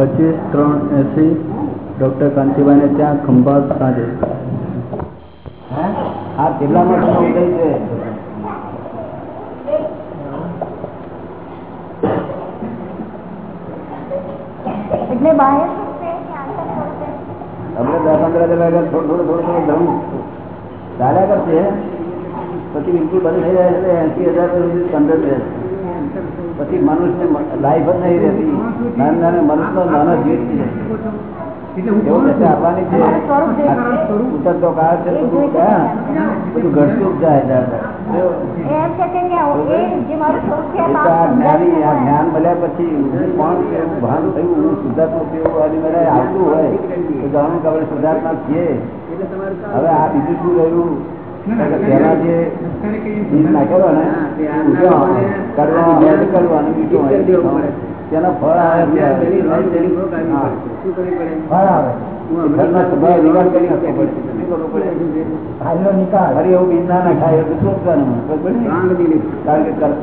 પચીસ ત્રણ એસી ડોક્ટર કાંતિભાઈને ત્યાં ખંભાત સાંજે આ કેટલામાં સમય ઉદય છે એટલે બહાર શું છે કે આંતર સ્વરૂપે? આપણે દસ પંદર હજાર વાગ્યા થોડું થોડું થોડું થોડું ધર્મ ચાલ્યા કરશે પછી બિલકુલ બંધ થઈ જાય એટલે એસી હજાર સુધી પંદર રહે પછી મનુષ્ય લાઈફ જ નહીં રહેતી. નાના નાના મનુષ્યનો નાનો જીવ જ જાય હવે આ બીજું શું રહ્યું? જે નાખેલો ને? મીઠું. તેનો ફળ આવે ફળ આવે કરતા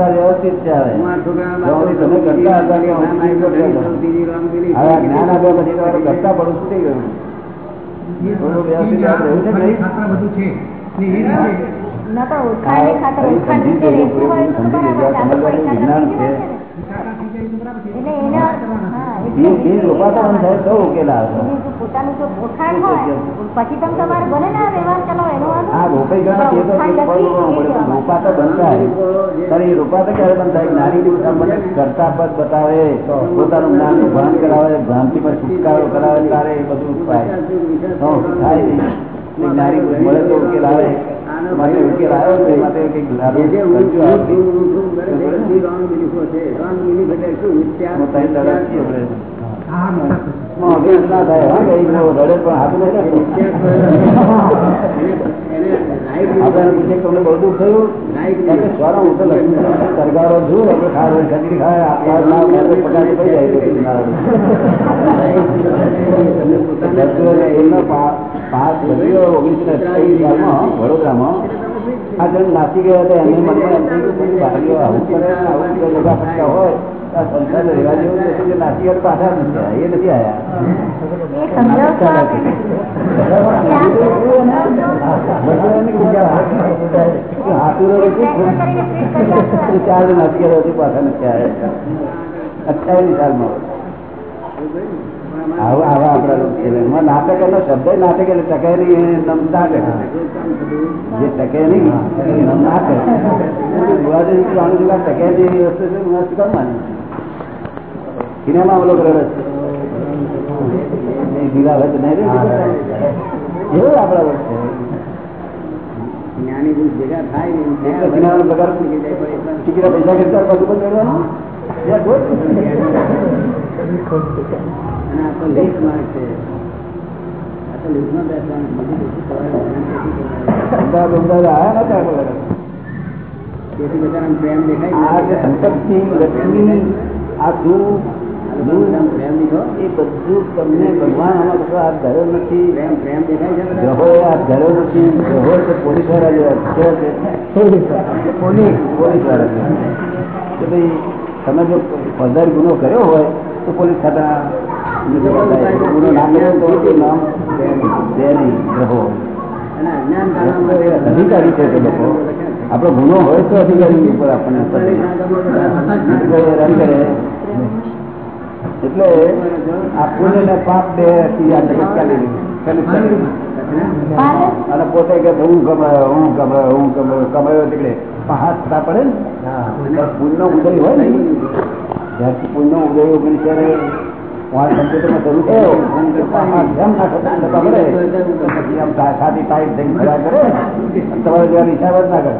વ્યવસ્થિત છે હવે. તમે કરતા હતા જ્ઞાન આપ્યા પછી તમારે કરતા પડું થઈ ગયું. થોડું વ્યવસ્થિત છે. કરતા પદ બતાવે પોતાનું જ્ઞાનનું ભાન કરાવે ભ્રાંતિ પર છુટકારો કરાવે તારે એ બધું થાય. થાય ઉકેલ આવે માટે ઉકેલ આવ્યો છે માટે કંઈક લાભ કરજો સરકારો જોયું ઓગણીસો વડોદરામાં આ જણ નાસી ગયા હતા, એમને મનમાં આવું કરે આવું કરે ફટકા હોય. સંસાર રહેવા જેવું નથી કે નાસી ગયા તો પાછા નથી આવ્યા. એ નથી આવ્યા એ સમજાવશો આપે. ચાર નાસી ગયા હતી પાછા નથી આવ્યા અઠ્યાવીસ સાલમાં આવા આવા આપણા લોકો છે એમાં નાટક એનો શબ્દ નાટક એટલે ટકે નહીં એ નમ નાટક જે ટકે નહીં એ નમ નાટક બુવાજી જાણું છું કે આ ટકે જેવી વસ્તુ છે હું આ શું કામ માનું સિનેમા ઓલો કરે છે એ ઢીલા હોય તો નહીં રે એવું આપણા લોકો છે જ્ઞાની પુરુષ ભેગા થાય ને એટલે સિનેમાનો પગાર ટિકિટના પૈસા કરતા બધું બંધ કરવાનું યાર બોલ. અને આ તો લેખ માર્ગ છે આ તો લેખમાં બેસવાનું બીજું કશું કરવાનું નથી કરવાનું. અમદાવાદ અમદાવાદ આવ્યા નતા આપણે. તેથી બધાને પ્રેમ દેખાય આ જે સંપત્તિ લક્ષ્મી આ દુઃખ આ લોકો બધાને પ્રેમ દીધો એ બધું તમને ભગવાન આમાં કશો હાથ ધર્યો નથી. પ્રેમ પ્રેમ દેખાય છે ગ્રહો એ હાથ નથી. ગ્રહો છે પોલીસવાળા જેવા પોલીસ પોલીસ. વાળા છે કે ભાઈ તમે જો ફરદાર ગુનો કર્યો હોય તો પોલીસ ખાતા ગુનો તો નામ ગ્રહો. અધિકારી છે તે લોકો. આપણો ગુનો હોય તો અધિકારી ઉપર આપણને. એટલે આ પુણ્ય ને પાપ બે. અને પોતે કે હું કમાયો હું કમાયો હું કમાયો કમાયો નીકળે પણ હાથ થતા પડે ને? પુણ્ય ઉદય હોય ને? જ્યાંથી પુણ્ય ઉદય ઓગણીસ ત્યારે તો તો તમારે જેવા હિસાબ જ ના કરે.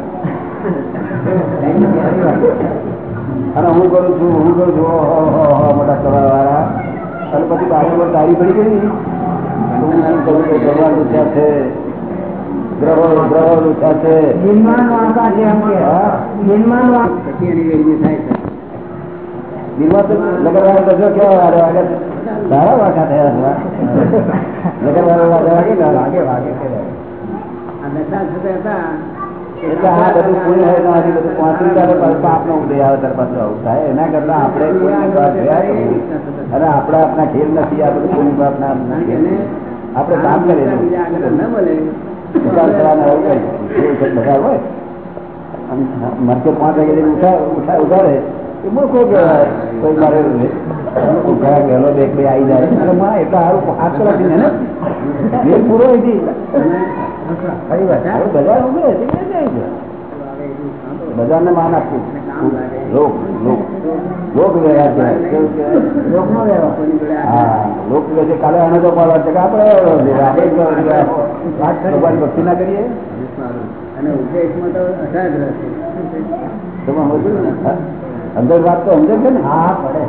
અને હું કરું છું હું કરું છું મોટા કરવા વાળા અને પછી બાજુ પર તારી પડી ગઈ હું એમ કહું કે ભગવાન ઊંચા છે. ગ્રહો ગ્રહો ઊંચા છે. વાગે વાગા. હતા. એટલે આ બધું પુણ્ય હોય તો આથી બધું ત્યારે પાછું પાપનો ઉદય આવે, ત્યારે પાછું આવું થાય. એના કરતા આપણે પાપ અને આપણા આપણા ખેલ નથી, આ બધું પુણ્ય પાપના આપણા કામ કરીએ કઈ. કહેવાય કોઈ મારે ઉઘાડા ગયેલો બે બે આવી જાય. માં એટલા સારું હાથ કલાક પૂરો હતી બજારને માન આપવું લોક લોક. લોક વ્યવહાર વ્યવહાર. લોક છે. કાલે આનો તો પાડવા છે કે આપણે ભક્તિ ના કરીએ. અને ઉપદેશમાં તો અસાગ્રહ છે. તમે સમજો ને? અંદર વાત તો સમજે છે ને? હા પડે.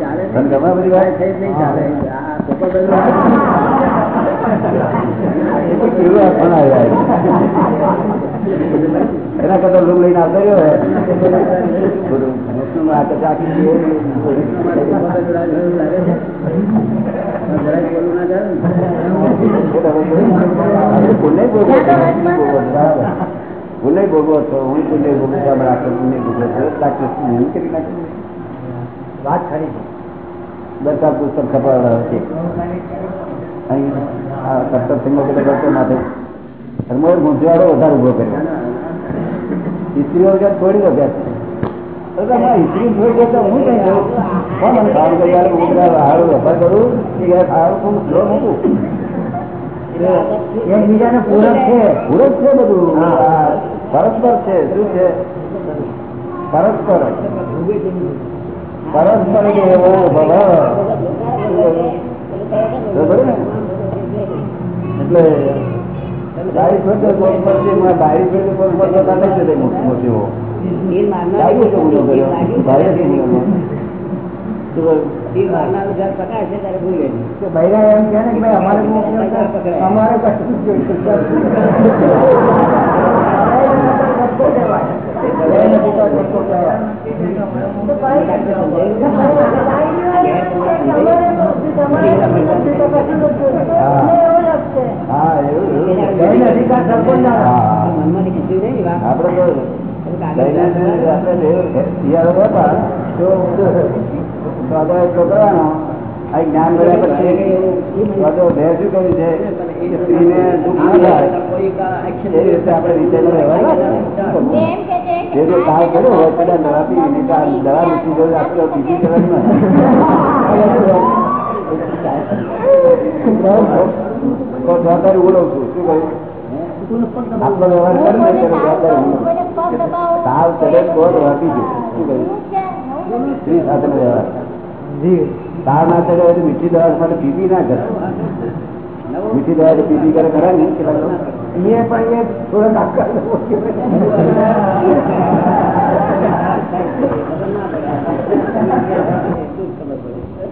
ચાલે ગમે બધી વાત? થઈ જ નહીં ચાલે? એના કરતા રૂમ લઈને આવતો રહ્યો પુણ્ય ભોગવો છો. હું ભૂલે ભોગવું છું. આપણે આખો પુણ્ય ભોગવો છો. ડાક્ટર કરી નાખી. વાત ખરી બધા પુસ્તક ખબર છે. અહીં આ સત્તર સિંગો બધા ડોક્ટર માથે ધર્મોએ ગુંચવાડો વધારે ઊભો કર્યો. સ્ત્રીઓ વગર થોડી વગર સ્ત્રી થોડી વગર હું કઈ કરું. કોણ મને કામ કરી હું બધા હારું વેપાર કરું? હારું ખૂબ સ્લો મૂકું? એકબીજાને પૂરક છે. પૂરક છે બધું. પરસ્પર છે. શું છે? પરસ્પર. પરસ્પર એવો ભગવાન એટલે બારી ફેરતો કોક પડશે, માં બારી ફેરતો કોક પડશે, તો નહીં જતી મોટી મોટી હો. બારીએ કરવાનો આ જ્ઞાન મળ્યા પછી તો શું છે. સ્ત્રીને દુઃખ શું કહ્યું? તાવ ચડે તો વાપી છે? સ્ત્રી સાથેનો વ્યવહાર. તાવ ના ચડે હોય મીઠી દવા માટે પીપી ના કરે. મીઠી દવા પીપી કરે ખરા ને? એ પણ એ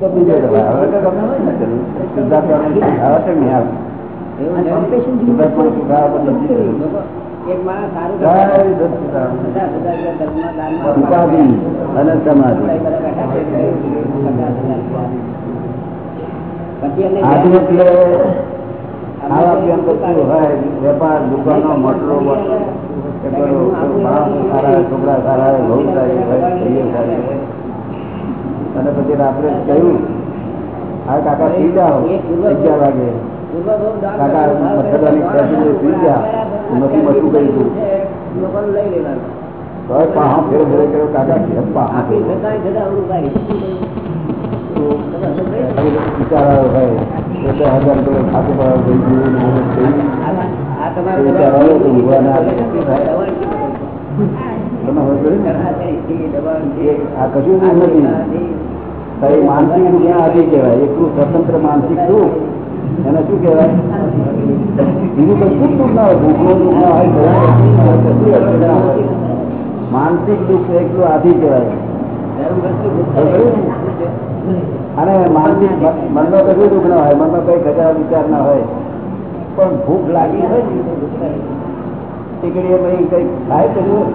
તો બીજો દવા. હવે તો ગમે શુદ્ધાત્મા આવશે. શુદ્ધાત્માને આવે? વેપાર દુકાનો મોટરો છોકરા સારા બહુ સારી. અને પછી રાત્રે કહ્યું હા કાકા પી જાઓ અગિયાર વાગે. નથી મટું કહી દઉં. પાહા ફેર ફેર કર્યો કાકા કાઢી. વિચારો હોય છે. છે, છે. માનસિક ક્યાં આવી કહેવાય એટલું સ્વતંત્ર માનસિક દુઃખ એને શું કહેવાય? બીજું કશું દુઃખ ના હોય? ભૂખનું દુઃખ ના હોય. માનસિક દુઃખ એકલું આધી કહેવાય? અને માનસિક મનમાં કશું દુઃખ ના હોય? મનમાં કઈ ગજા વિચાર ના હોય. પણ ભૂખ લાગી હોય. ટીકડીએ પછી કઈ ખાય કર્યું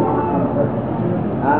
હા,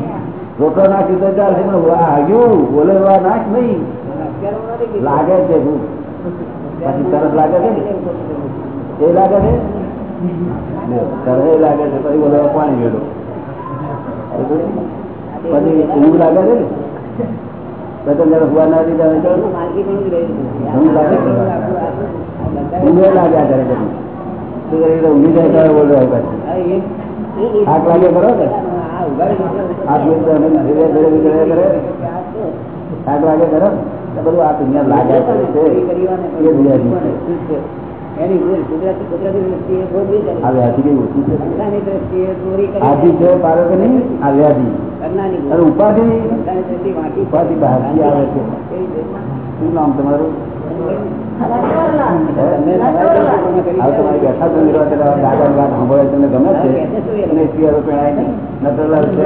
ગમે નાખ તો ચાલશે પણ હાગ્યું બોલેવા નાખ નહીં. લાગે છે પછી તરત લાગે છે ને? એ લાગે છે? તરત લાગે છે પછી પાણી પછી એવું લાગે છે ને? પછી જરા હુવા ના દીધા ઊંઘ લાગે છે? ઊંઘે લાગ્યા કરે ઊંઘી જાય બોલો આગ લાગે કરો આગ ધીરે ધીરે ધીરે કરે આગ લાગે કરો તો બધું આ દુનિયા લાગ્યા કરે છે. એ દુનિયા છે. એની ભૂલ કુદરતી કુદરતી દ્રષ્ટિએ ભોગવી કરી. આ વ્યાધિ કઈ ઓછી છે. પોતાની દ્રષ્ટિએ ચોરી કરી. આદિ છે. પારો કે નહીં? આ વ્યાધિ. કરનારની ભૂલ. અને ઉપાધિ. ઉપાધિ આવે છે. શું નામ તમારું તમારી બેઠા તો કરવા દાદા વાત સાંભળે તમને ગમે છે? અને સિયારો પહેરાય નહીં નટરલાલ છે.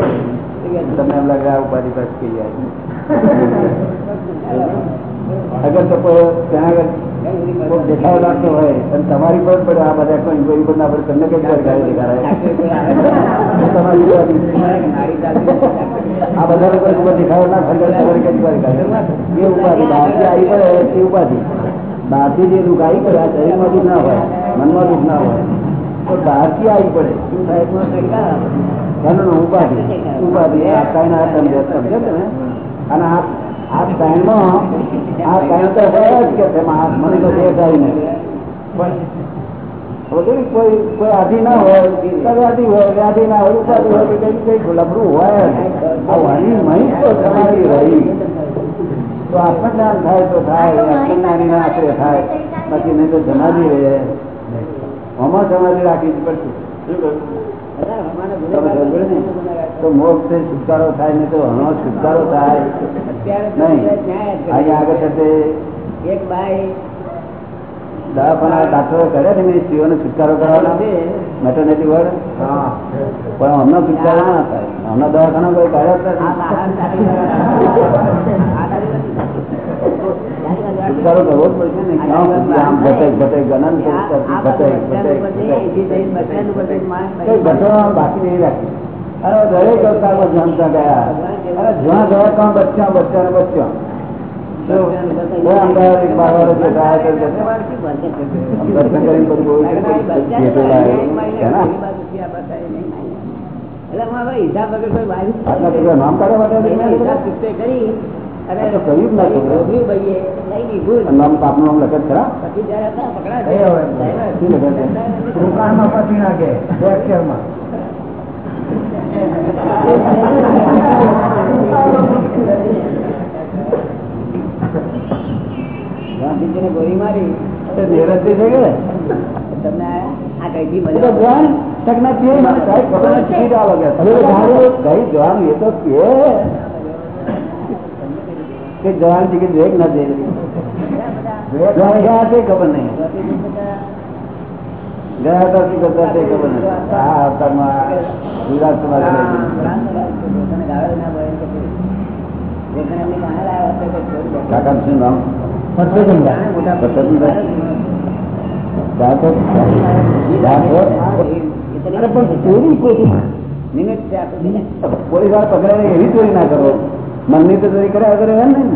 તમને એમ લાગે ઉપાધિ પાસ થઈ જાય અગર તો ત્યાં આગળ દેખાવ લાગતો હોય અને તમારી પર પણ આ બધા કોઈ કોઈ પણ આપણે તમને કઈ સરકારે દેખાડાય તમારી આ બધા લોકો દેખાડો ના ફરક તમારે કઈ એ ઉપાધિ બહારથી આવી પડે એ ઉપાધિ. બહારથી જે દુઃખ આવી પડે શરીરમાં દુઃખ ના હોય મનમાં દુઃખ ના હોય તો બહારથી આવી પડે. શું થાય? ઉપાધિ. ઉપાધિ. આ કાંઈ ના સમજે સમજે ને અને આ આ ટાઈમમાં આ ટાઈમ તો હોય જ કે છે મને તો દેખાય નહીં. કોઈ કોઈ આધી ના હોય વ્યાધિ હોય વ્યાધિ ના હોય ઉપાધિ હોય કઈ કઈ લબડું હોય આ વાણી મહી તો તમારી રહી. તો આત્મજ્ઞાન થાય તો થાય આત્મજ્ઞાની આશરે થાય. બાકી નહીં તો જમાજી રહે આમાં સમાધિ રાખવી જ પડશે? તો મોક્ષ છુટકારો થાય નહીં તો હણો છુટકારો થાય. નહીં. અહીંયા આગળ થશે એક બાઈ દવાખાના ડાક્ટરો કરે ને મેં સ્ત્રીઓને છુટકારો કરવાનો? છે. મેટર્નિટી વર્ડ પણ હમણાં છુટકારો ના થાય. હમણાં દવાખાના કોઈ કાઢ્યા જ નથી છુટકારો કરવો જ પડશે ને ક્યાં સુધી આમ ઘટે ઘટે ગણન કરતી ઘટે ઘટે ઘટે કઈ ઘટના બાકી નહીં રાખી અરે દરેક અવતારમાં જમતા ગયા અરે જ્યાં ગયા ત્યાં બચ્ચા બચ્ચા ને બચ્ચા તો કોઈ અમદાવાદ એક બાર વર્ષ બેઠા આવ્યા તો જશે. આમ દર્શન કરીને પછી બોલું કે ભેટો લાવ્યો. એના? આટલા બધા નામ કાઢવા માટે નહીં ને બધા? આ તો કર્યું જ ના છોકરો. આ નામ આપનું નામ લખત ખરા શું લખત છે? રોકાણમાં પછી નાખે. બે અક્ષરમાં. ગોળી મારી. તે દેહરજથી છે કે? તમને આ કઈ ચાલો કે. જોવાનું એ તો કે. કે જવાની ટિકિટ જોઈએ ના જઈ જોવા ગયા તે ખબર નહીં. ગયા હતા શું કરતા તે ખબર નથી આ અવતારમાં વિરાટ સમાજ લઈ શું નામ? પસંદ જાતો જાતો અરે પણ ચોરી કોઈ પોલીસવાળા પકડાય એવી ચોરી ના કરો. મનની તો ચોરી કર્યા વગર એમ નહીં.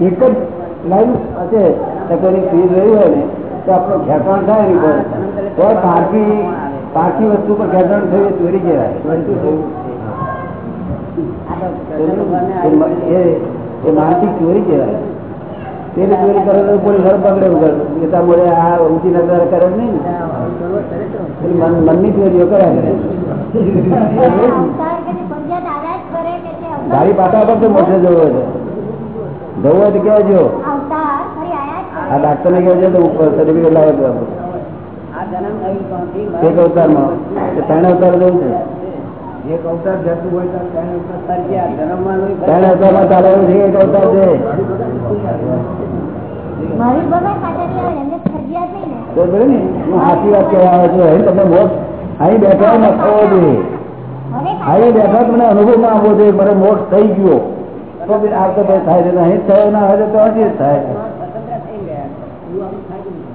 એક જ લાઈન હશે. તો કોઈની ફીસ રહી હોય ને તો આપણો ખેંચાણ થાય પર તો પારકી પારકી વસ્તુ પર ખેંચાણ થયું એ ચોરી કહેવાય. થયું? એ માનસિક ચોરી કહેવાય. તેને ચોરી કરે પોલીસ વાળો પકડે વગર એ તો આ ઊંચી નજર કરે નહીં મનની ચોરીઓ કરે ગાડી પાટા પર તો મોટે જવો છે. જવું હોય તો કહેજો. આ ડાક્ટર ને કહેજો તો ઉપર સર્ટિફિકેટ લાવે તો ત્રણ અવતાર જવું છે. એક અવતાર જતું હોય તો ત્રણ અવતાર ત્રણ અવતારમાં છે એક અવતાર તો અહીં બેઠા તમને અનુભવમાં આવવો જોઈએ મને મોક્ષ થઈ ગયો. તો આ આવતો ભાઈ થાય છે અહીં થયો ના હોય તો હજી જ થાય છે સ્વતંત્ર થઈ ગયા એવું આમ થાય કે નહીં?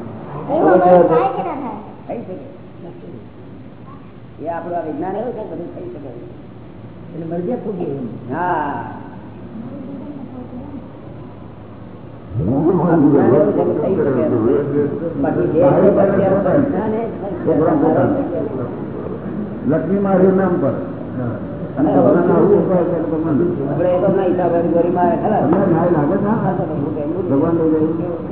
એવું અમારું થાય કે ના થાય થઈ શકે એ આપણું આ વિજ્ઞાન એવું છે બધું થઈ શકે. એટલે મરજે ફૂટી એમ. હા. આ વિજ્ઞાન એવું છે? કે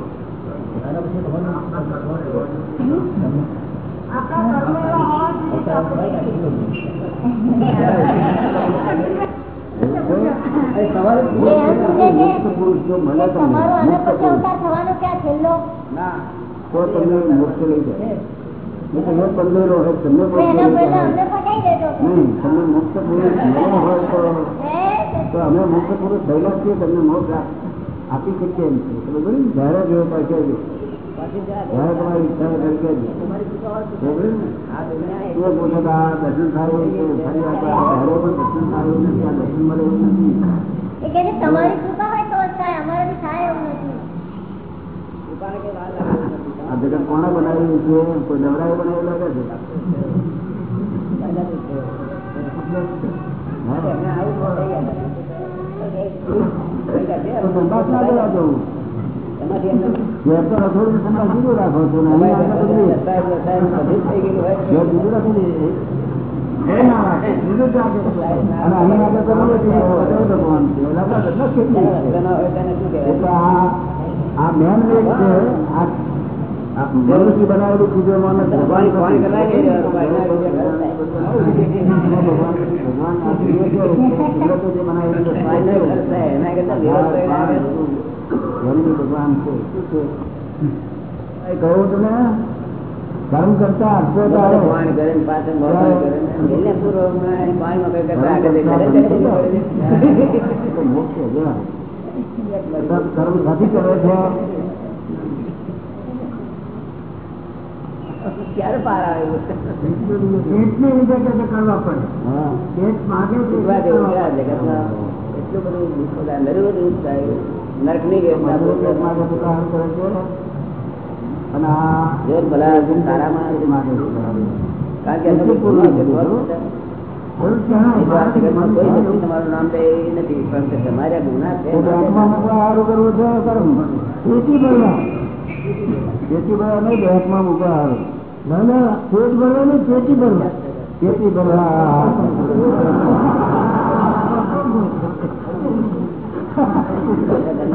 તો પુરુષ તો અમે મુક્ત પુરુષ થયેલા છીએ, તમને મોક્ષ આપી શકીએ એમ છે જયારે જોયો જોયો ત્યારે કહેજો પછી જા જ્યારે તમારી ઈચ્છા હોય ત્યારે કહેજો તમારી શું કહેવાનું? બરોબર ને? આ દુનિયા એ પોતે તો આ દર્શન થાય એવું છે. ફરી વાર તો આ ઘરે પણ દર્શન થાય એવું નથી. આ દર્શન મળે એવું નથી. એ કહે છે તમારી કૃપા હોય તો જ થાય અમારાથી થાય એવું નથી દુકાને કે વાર લાગે છે. આ જગત કોણે બનાવેલું છે કોઈ નવરાએ બનાવેલું લાગે છે પહેલા તો છે. હા. એમને આવું ન થઈ ગયા. થઈ ગયા છે. તો સંદાસ ના લેવા જવું એમાંથી એમને ઘેર તો રસોડું સંદાસ જુદું રાખો છો ને અહીં આગળ બધું રસાયણ રસાયણ બધું જ થઈ ગયેલું હોય. ઘેર જુદું રાખી દે. એ ના રાખે, જુદું જ રાખે. અને અહીં આગળ તો બોલે છે, બધા ભગવાન છે. એટલે આપણા ઘરના કેટલી જેને છે. રસ્તો ના હોય તેને શું કહેવાય? એટલે આ મેન વેગ છે મનુષ્ય બનાવેલું. ભગવાન ભગવાન જે બનાવેલું ધર્મનું ભગવાન છે. શું છે? એ કહું તમે કર્મ કરતા. ભગવાન કરે પાછળ ભગવાન કરે કર્મ કરે છે. ક્યારે પાર આવ્યો પેટને લીધે કે કરવા પડે. હા. પેટ માગે. એટલું બધું દુઃખ બધું દુઃખ થાય. જો ભલા તમારું નામ એ નથી પણ ગુના છે પેટી ભરવા નહીં મૂકવા સારું ના ના પેટ ભરવા નહીં પેટી ભરવા પેટી ભરવા.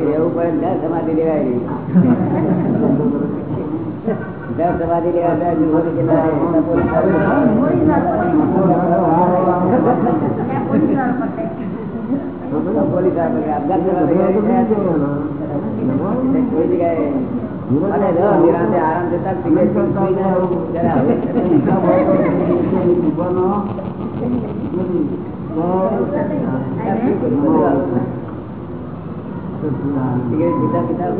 પડે. પણ ત્યાં સમાધિ લેવાય સમાધિ લેવા પોલીસ. કોઈ જગ્યાએ અને નિરાંતે સિગરેટ આવે. સિગરેટ પીતા પીતા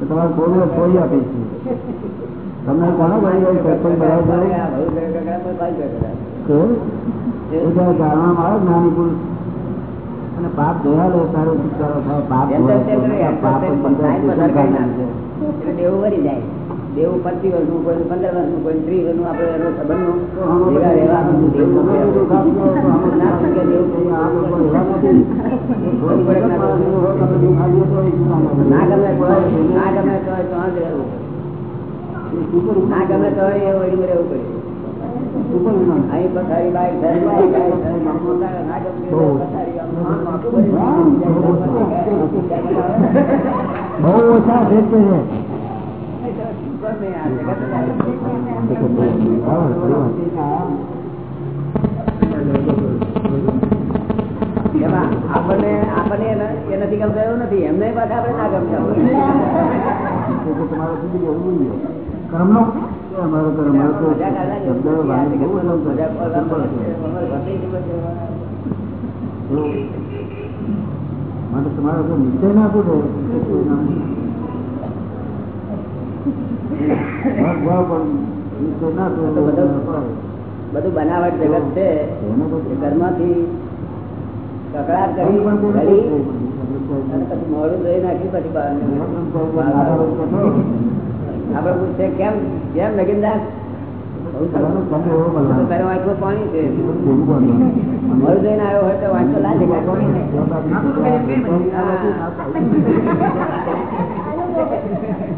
તમારે કોઈ કોઈ આપી છે તમને કોનો ભાઈ બરાબર કોઈ જાણવામાં આવે નાની પુરુષ અને પાપ જોયા લો સારો છુટકારો થાય પાપ દેવું વળી જાય દેવું પચીસ વર્ષનું કોઈ પંદર વર્ષનું કોઈ ત્રીસ વર્ષનું આપણે એનો સંબંધનું ભેગા રહેવાનું દેવું ના ગમે તો ના ગમે તો તો જ રહેવું? ના ગમે તો એ વળી રહેવું પડે અહીં પથારી બાઈક ના બહુ ઓછા છે આપણને આપણને એ નથી ગમતા એવું નથી એમને પાછા આપણે ના ગમતા તમારે સુધી જવું અમારો કર્મ અમારો ના શબ્દ ગમતી. આ વાણી બહુ જગતમાં બધું- બનાવટ જગત છે. ઘરમાંથી કકડાટ કરી કરી પછી મોડું ધોઈ નાખ્યું પછી આપડે પૂછશે કેમ? કેમ નગીનદાસ પાણી છે. મોડું ધોઈને આવ્યો હોય તો વાંચો લાલ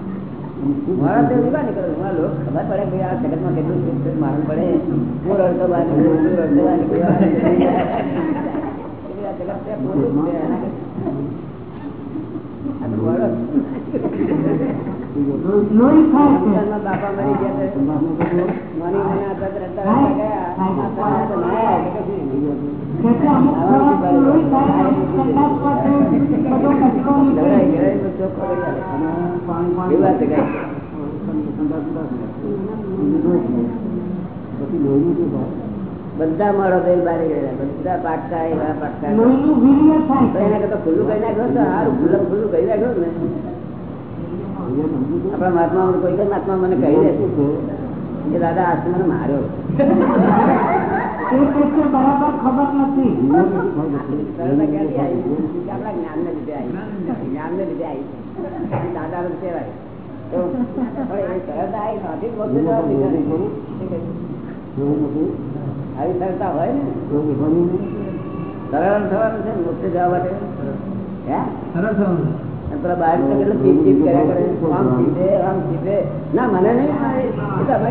મારે તો બહાર નીકળ્યા મારા લોકો ખબર પડે ભાઈ આ જગતમાં કેટલું સુખ મારું પડે. હું રડતો બહાર હું રડતો બહાર નીકળ્યો. જગત બધા મારો ભાઈ બારી ગયા બધા પાકતા એવા પાટકા. ખુલ્લું કરી નાખ્યો ખુલ્લું ખુલ્લું કરી નાખ્યો ને? આપણા મહાત્મા કોઈ પણ મહાત્મા મને કહી દે. કે દાદા આજ મને માર્યો? ખબર નથી. આવી. લીધે લીધે દાદા નું કહેવાય સરળતા આવી હોય ને? સરળ થવાનું છે મોટે જવા માટે? હે? અને ના મને નહીં છે. ને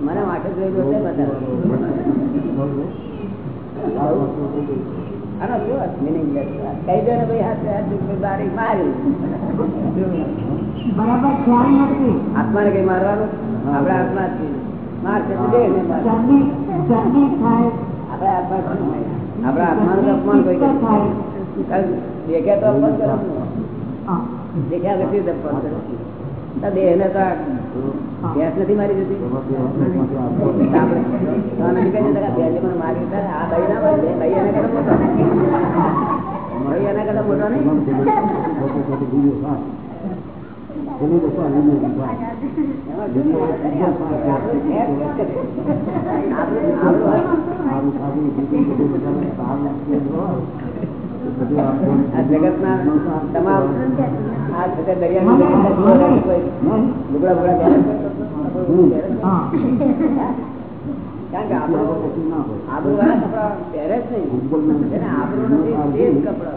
મને આનો શું અર્થ કહી દે ભાઈ હાથે હાથ બારી મારી. બરાબર ખ્યાલ નથી. આત્માને કઈ મારવાનું? આપડે આત્મા છીએ. મારશે મારી જતી. નથી કહી દેતા ભેંસે આ ભાઈ ના મળે. ભાઈ એના કરતા મોટો. મોટો નહીં. એમાં શું છે? આપણું ભેંસ જ કરે. આપણું- આપણું આ જગતના તમામ આ છે તે દરિયાની જગતના કોઈ લુગડા બુગડા પહેરે આપણું જ નહીં આબરૂ નથી તે કપડા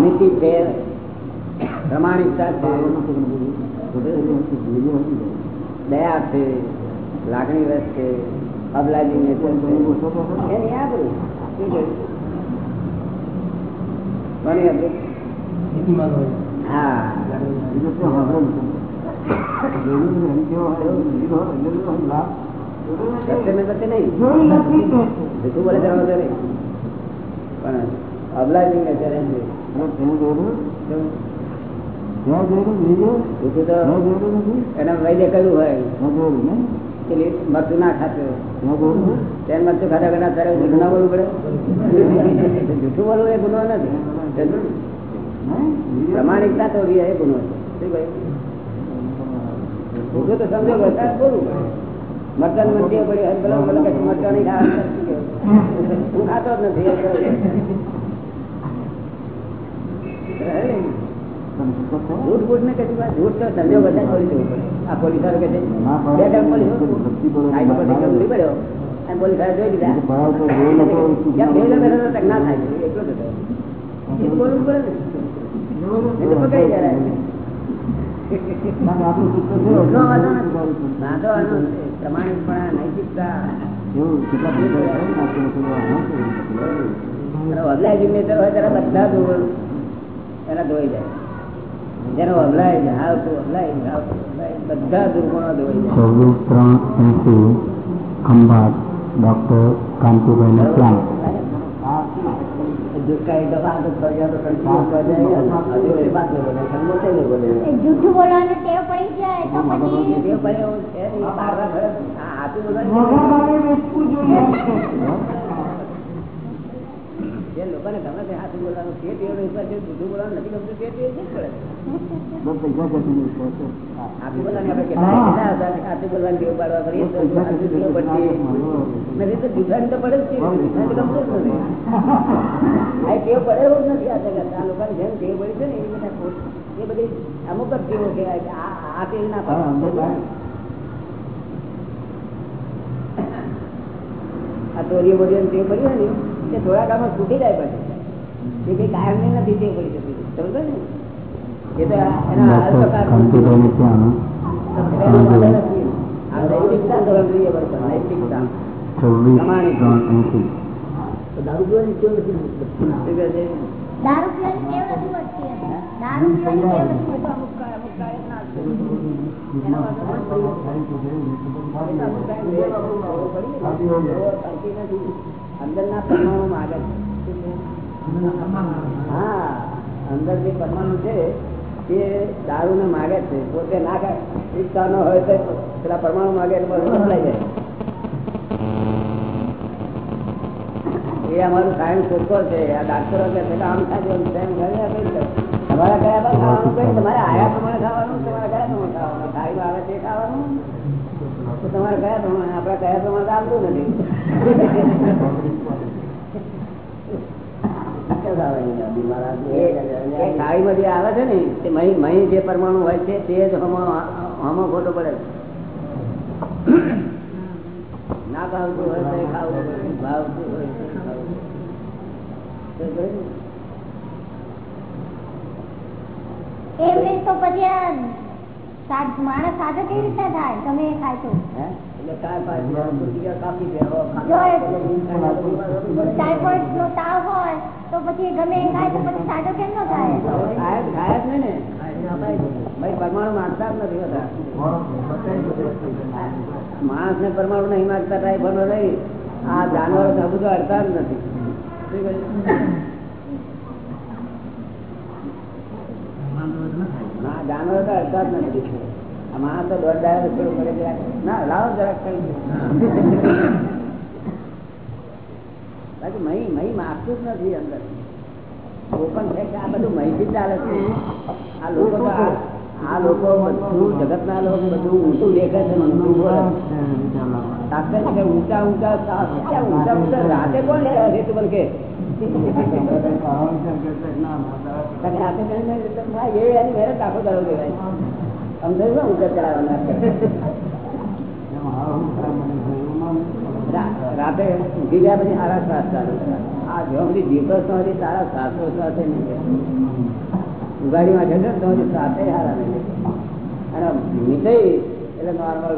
નીતિ છે પ્રમાણિકતા છે દયા છે લાગણી રસ છે અબલાજી નેચર છે એની આબરૂ શું કહ્યું? કોની આબરૂ? હા બીજું શું સાંભળે નહીં. જોયું ને એમ કેવો હોય, એવું લીધો હોય, લીધો હોય, લાભ. સત્ય મેં સત્ય નહીં જોઈ નથી તો જૂઠું બોલે જવા દે નહીં પણ મરચું ના ખાતું ત્યાં જોયેલું? તેમ મરચું ખાતા ખાતા તારે જૂઠું બોલવું પડે. જૂઠું બોલવું એ ગુનો નથી? પ્રમાણિકતા તો એ ગુનો છે. શું તો સમજો વરસાદ બોલવું પડે. મરચાં મરચી પડી ખાવા હું ખાતો જ નથી એ કહ્યું. પણ શું કહે? જૂઠ બૂઠ ને કશું વાત જૂઠ તો સંજોગ બધા છોડી દેવું પડે. આ પોલીસવાળો કે છે બે ટાઈમ પોલીસ પડ્યો અને પોલીસવાળા જોઈ લીધા. ના થાય. એટલો જ હતો. બોલવું પડે ને. પકડી જાય. પ્રમાણિકપણા નૈતિકતા ને, અબલાય જિગ્નેચર હોય ત્યારે બધા દૂર એના ધોઈ જાય. જેનો અબલાય છે આવતું અબલાય અબલાય બધા દુર્ગુણો ધોઈ જાય. છવ્વીસ ત્રણ એસી ખંભાત ડોક્ટર કાંતિભાઈને ત્યાં જૂઠું બોલવાનું ટેવ પડી જાય તો પછી એ પડે એવું છે નહીં. બારવા ખરે. આ હાથું બોલવાની ભગવાને વેચવું જોઈએ જે લોકોને ગમે તે હાથું બોલવાનું તે ટેવ નહીં પડે જૂઠું બોલવાનું નથી ગમતું તે ટેવ જ પડે બસ પૈસા જતી નહીં પડશે. હાથું બોલવાની આપણે કેટલા કેટલા હતા હાથું બોલવાની ટેવ પાડવા કરીએ તો હાથું ટેવ પડતી નથી તો જૂઠાની તો પડે જ છે ગમતું જ નથી. આ ટેવ પડે એવું નથી આ જગત. આ લોકોને જેમ ટેવ પડી છે ને એ બધા એ બધી અમુક જ ટેવો કહેવાય કે આ ટેવ ના પડે. આ ચોરીઓ બોરીઓ ટેવ પડી હોય ને તે થોડા કામમાં છૂટી જાય પછી. એ કઈ કાયમની નથી તે કરી શકતી. સમજો ને? એ તો એના નૈતિકતા ધોરણ જોઈએ નૈતિકતા દારૂ પીવાની ટેવ નથી શું કહે છે? દારૂ પીવાની ટેવ નથી વધતી દારૂ પીવાની ટેવ નથી છે. એનો અંદરના પરમાણુ માં આગળ. હા અંદર જે પરમાણુ છે તે દારૂ ને માગે છે. પોતે ના ઈચ્છા ન હોય તો પેલા પરમાણુ માગે એટલે બધું બદલાઈ જાય. એ અમારું સાયન્સ શોધખોળ છે. આ ડાક્ટરો કે આમ થાય. તમારા કયા પર ખાવાનું કઈ તમારે આયા પ્રમાણે ખાવાનું તમારે કયા પ્રમાણે ખાવાનું. ગાયું આવે તે ખાવાનું. તમારે કયા પ્રમાણે આપડે કયા પ્રમાણે આવતું નથી. આવે છે ને મહી જે પરમાણુ હોય છે તે જ હમો ખોટો પડે. ના ભાવતું હોય તો ખાવું ભાવતું હોય? એમ તો પછી માણસ સાજો કેવી રીતે થાય તમે ખાય તો હે? એટલે ચાર પાંચ ગુટિકા કાપી દે. હવે ખાતા જો એ પડે. ટાઈફોઈડ નો તાવ હોય તો પછી ગમે એ ખાય તો પછી સાજો કેમ ન થાય? ખાયા જ- ખાયા જ નહીં ને. પરમાણુ માગતા જ નથી હોતા માણસ ને પરમાણુ નહીં માગતા ટાઈફોઈડ નહીં. આ જાનવરો ને તો બધું અડતા જ નથી. ના જાનવરો તો અડતા જ નથી. આ તો દોઢ દાડા થોડું પડે ના લાવો જરાક ખાઈ બાકી મહી મહી માગતું જ નથી અંદર. ઓપન છે કે આ બધું મહીથી ચાલે છે. આ લોકો તો આ- આ લોકો બધું જગતના લોકો બધું ઊંચું દેખે છે ને બોલે ડાક્ટર કે ઊંચા ઊંચા ઊંચા ઊંચા રાતે કોણ લે છે તું કે? રાતે એની મહેનત આખો દાડો દેવાય છે રાતે ઉઠી ગયા પછી સારા શ્વાસ ચાલુ આ સુધી જીવતો સારા શ્વાસો સાથે. ઉગાડીમાં જશે ને સુધી શ્વાસે સારા નહીં અને નીચે એટલે નોર્મલ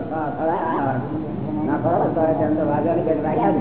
ના ખરો તો વાગવાની બેટ રાખ્યા.